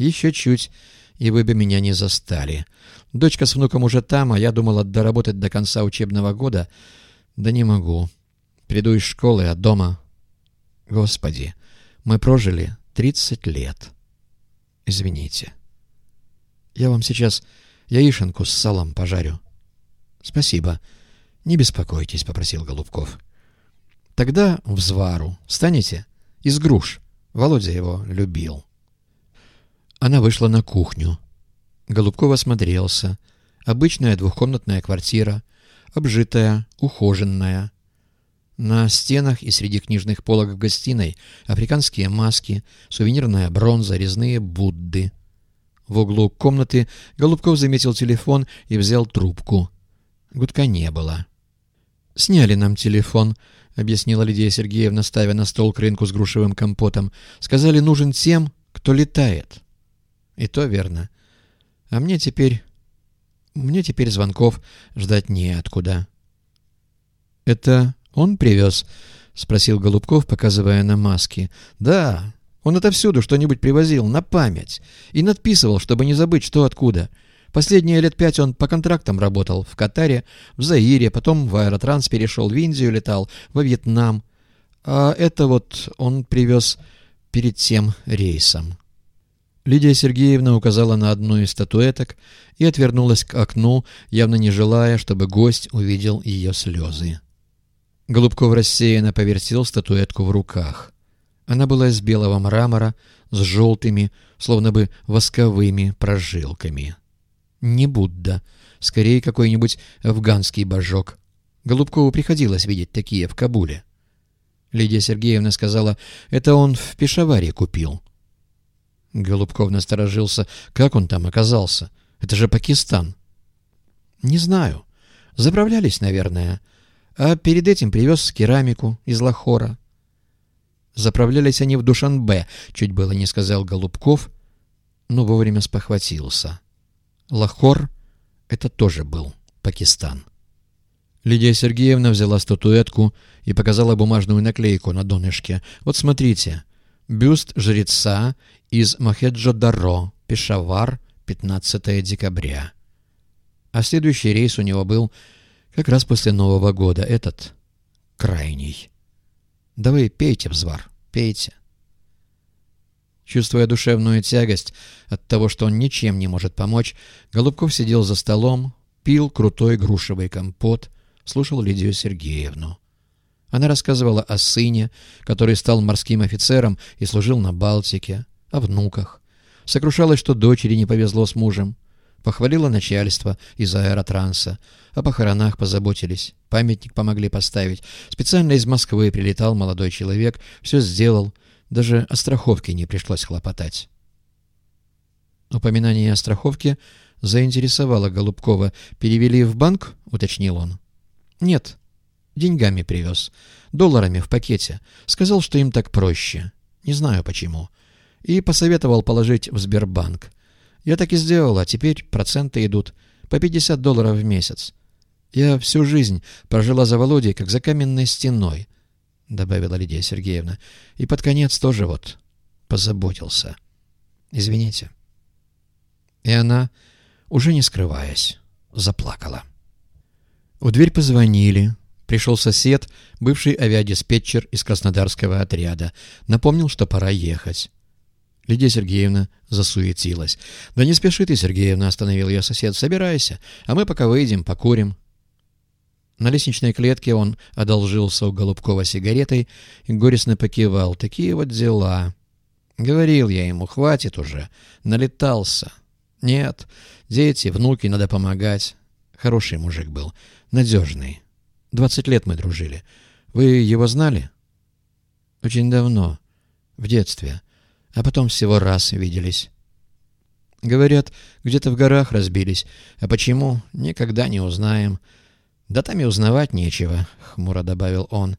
Еще чуть, и вы бы меня не застали. Дочка с внуком уже там, а я думала доработать до конца учебного года. Да не могу. Приду из школы, а дома... Господи, мы прожили тридцать лет. Извините. Я вам сейчас яишенку с салом пожарю. Спасибо. Не беспокойтесь, — попросил Голубков. Тогда взвару. Станете? Из груш. Володя его любил. Она вышла на кухню. Голубков осмотрелся. Обычная двухкомнатная квартира, обжитая, ухоженная. На стенах и среди книжных полок в гостиной африканские маски, сувенирная бронза, резные Будды. В углу комнаты Голубков заметил телефон и взял трубку. Гудка не было. «Сняли нам телефон», — объяснила Лидия Сергеевна, ставя на стол к рынку с грушевым компотом. «Сказали, нужен тем, кто летает». «И то верно. А мне теперь... Мне теперь звонков ждать неоткуда. — Это он привез? — спросил Голубков, показывая на маски. — Да, он отовсюду что-нибудь привозил, на память. И надписывал, чтобы не забыть, что откуда. Последние лет пять он по контрактам работал. В Катаре, в Заире, потом в Аэротранс перешел, в Индию летал, во Вьетнам. А это вот он привез перед тем рейсом. Лидия Сергеевна указала на одну из статуэток и отвернулась к окну, явно не желая, чтобы гость увидел ее слезы. Голубков рассеянно повертел статуэтку в руках. Она была из белого мрамора, с желтыми, словно бы восковыми прожилками. Не Будда, скорее какой-нибудь афганский божок. Голубкову приходилось видеть такие в Кабуле. Лидия Сергеевна сказала, это он в Пешаваре купил. Голубков насторожился. Как он там оказался? Это же Пакистан. Не знаю. Заправлялись, наверное. А перед этим привез керамику из Лахора. Заправлялись они в Душанбе, чуть было не сказал Голубков, но вовремя спохватился. Лахор — это тоже был Пакистан. Лидия Сергеевна взяла статуэтку и показала бумажную наклейку на донышке. «Вот смотрите, бюст жреца из Мохеджо-Даро, Пешавар, 15 декабря. А следующий рейс у него был как раз после Нового года, этот крайний. Да вы пейте, взвар, пейте. Чувствуя душевную тягость от того, что он ничем не может помочь, Голубков сидел за столом, пил крутой грушевый компот, слушал Лидию Сергеевну. Она рассказывала о сыне, который стал морским офицером и служил на Балтике, о внуках. Сокрушалась, что дочери не повезло с мужем. Похвалила начальство из аэротранса. О похоронах позаботились. Памятник помогли поставить. Специально из Москвы прилетал молодой человек. Все сделал. Даже о страховке не пришлось хлопотать. Упоминание о страховке заинтересовало Голубкова. «Перевели в банк?» — уточнил он. «Нет. Деньгами привез. Долларами в пакете. Сказал, что им так проще. Не знаю почему и посоветовал положить в Сбербанк. Я так и сделал, а теперь проценты идут по 50 долларов в месяц. Я всю жизнь прожила за Володей, как за каменной стеной, — добавила Лидия Сергеевна. И под конец тоже вот позаботился. Извините. И она, уже не скрываясь, заплакала. В дверь позвонили. Пришел сосед, бывший авиадиспетчер из краснодарского отряда. Напомнил, что пора ехать. Лидия Сергеевна засуетилась. «Да не спеши ты, Сергеевна», — остановил ее сосед. «Собирайся, а мы пока выйдем, покурим». На лестничной клетке он одолжился у Голубкова сигаретой и горестно покивал. «Такие вот дела». Говорил я ему, хватит уже. Налетался. Нет, дети, внуки, надо помогать. Хороший мужик был, надежный. Двадцать лет мы дружили. Вы его знали? Очень давно, в детстве а потом всего раз виделись. Говорят, где-то в горах разбились, а почему, никогда не узнаем. Да там и узнавать нечего, — хмуро добавил он.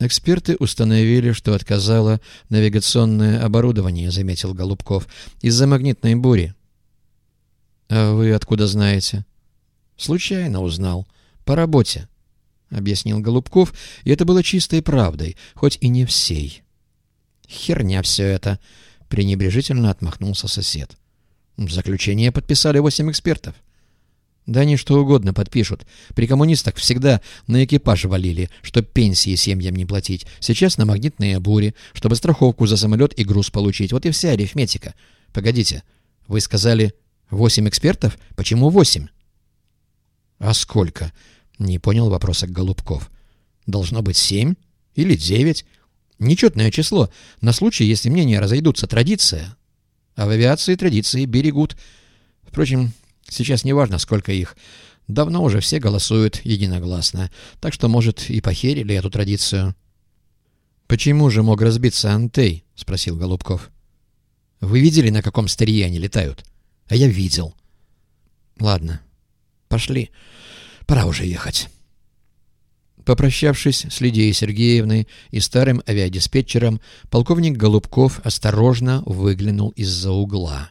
Эксперты установили, что отказало навигационное оборудование, — заметил Голубков, — из-за магнитной бури. — А вы откуда знаете? — Случайно узнал. По работе, — объяснил Голубков, и это было чистой правдой, хоть и не всей. — «Херня все это», —— пренебрежительно отмахнулся сосед. «Заключение подписали восемь экспертов». Да они что угодно подпишут. При коммунистах всегда на экипаж валили, чтоб пенсии семьям не платить. Сейчас на магнитные бури, чтобы страховку за самолет и груз получить. Вот и вся арифметика. Погодите, вы сказали восемь экспертов? Почему восемь? А сколько? Не понял вопроса Голубков. Должно быть семь или девять. Нечетное число, на случай, если мнения разойдутся, традиция. А в авиации традиции берегут. Впрочем, Сейчас не важно, сколько их. Давно уже все голосуют единогласно, так что, может, и похерили эту традицию. «Почему же мог разбиться Антей?» — спросил Голубков. «Вы видели, на каком старье они летают?» «А я видел». «Ладно, пошли. Пора уже ехать». Попрощавшись с Лидией Сергеевной и старым авиадиспетчером, полковник Голубков осторожно выглянул из-за угла.